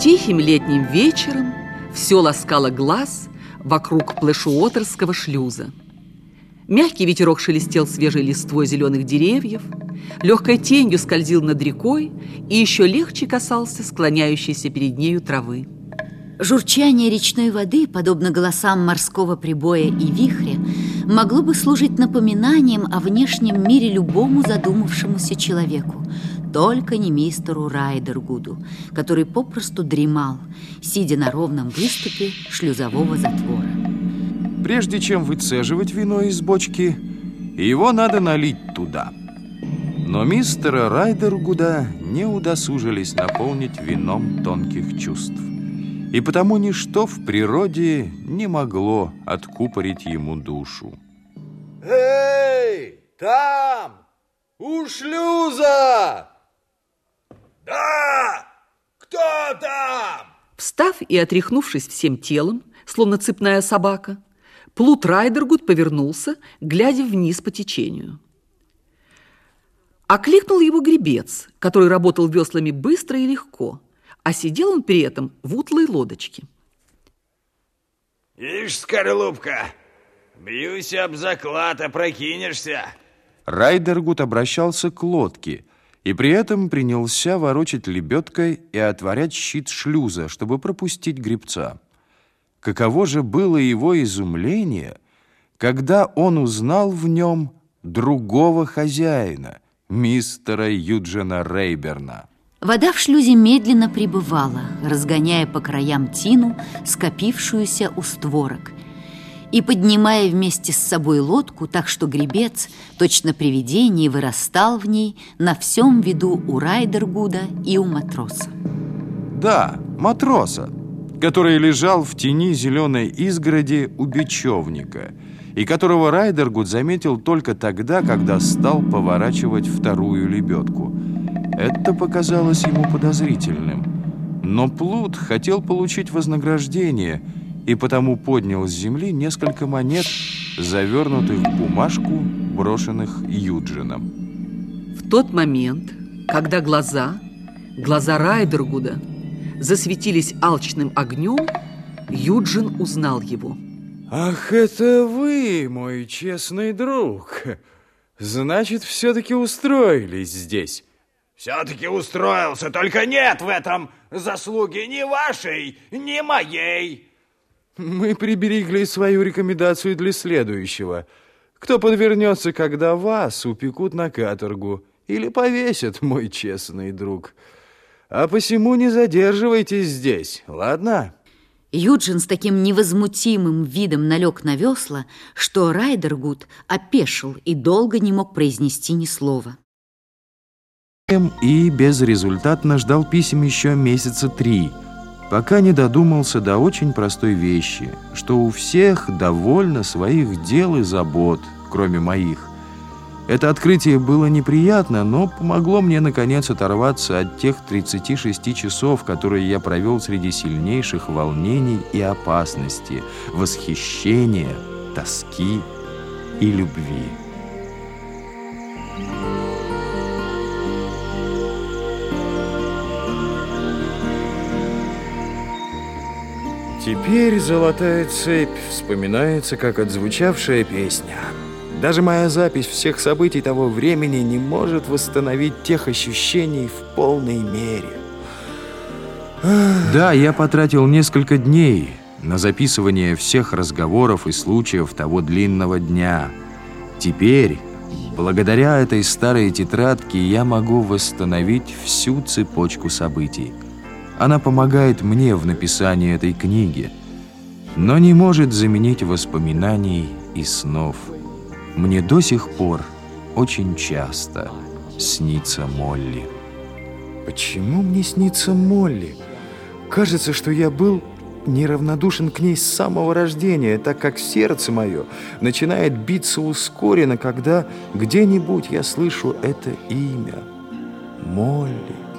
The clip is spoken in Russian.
Тихим летним вечером все ласкало глаз вокруг плешуотерского шлюза. Мягкий ветерок шелестел свежей листвой зеленых деревьев, легкой тенью скользил над рекой и еще легче касался склоняющейся перед нею травы. Журчание речной воды, подобно голосам морского прибоя и вихря, могло бы служить напоминанием о внешнем мире любому задумавшемуся человеку, только не мистеру Райдергуду, который попросту дремал, сидя на ровном выступе шлюзового затвора. Прежде чем выцеживать вино из бочки, его надо налить туда. Но мистера Райдергуда не удосужились наполнить вином тонких чувств и потому ничто в природе не могло откупорить ему душу. Эй, там, у шлюза! Да, кто там? Встав и отряхнувшись всем телом, словно цепная собака, Плут Райдергуд повернулся, глядя вниз по течению. Окликнул его гребец, который работал веслами быстро и легко – а сидел он при этом в утлой лодочке. Ишь, скорлупка, бьюсь об заклад, опрокинешься. Райдергут обращался к лодке и при этом принялся ворочать лебедкой и отворять щит шлюза, чтобы пропустить гребца. Каково же было его изумление, когда он узнал в нем другого хозяина, мистера Юджина Рейберна. Вода в шлюзе медленно прибывала, разгоняя по краям тину, скопившуюся у створок, и поднимая вместе с собой лодку, так что гребец, точно привидение, вырастал в ней на всем виду у Райдергуда и у матроса. Да, матроса, который лежал в тени зеленой изгороди у бечевника, и которого Райдергуд заметил только тогда, когда стал поворачивать вторую лебедку – это показалось ему подозрительным. Но Плут хотел получить вознаграждение и потому поднял с земли несколько монет, завернутых в бумажку, брошенных Юджином. В тот момент, когда глаза, глаза Райдергуда, засветились алчным огнем, Юджин узнал его. «Ах, это вы, мой честный друг! Значит, все-таки устроились здесь!» Все-таки устроился, только нет в этом заслуги ни вашей, ни моей. Мы приберегли свою рекомендацию для следующего. Кто подвернется, когда вас упекут на каторгу или повесят, мой честный друг. А посему не задерживайтесь здесь, ладно? Юджин с таким невозмутимым видом налег на весла, что Райдергуд опешил и долго не мог произнести ни слова и безрезультатно ждал писем еще месяца три, пока не додумался до очень простой вещи, что у всех довольно своих дел и забот, кроме моих. Это открытие было неприятно, но помогло мне, наконец, оторваться от тех 36 часов, которые я провел среди сильнейших волнений и опасности, восхищения, тоски и любви. Теперь «Золотая цепь» вспоминается как отзвучавшая песня. Даже моя запись всех событий того времени не может восстановить тех ощущений в полной мере. Да, я потратил несколько дней на записывание всех разговоров и случаев того длинного дня. Теперь, благодаря этой старой тетрадке, я могу восстановить всю цепочку событий. Она помогает мне в написании этой книги, но не может заменить воспоминаний и снов. Мне до сих пор очень часто снится Молли. Почему мне снится Молли? Кажется, что я был неравнодушен к ней с самого рождения, так как сердце мое начинает биться ускоренно, когда где-нибудь я слышу это имя. Молли.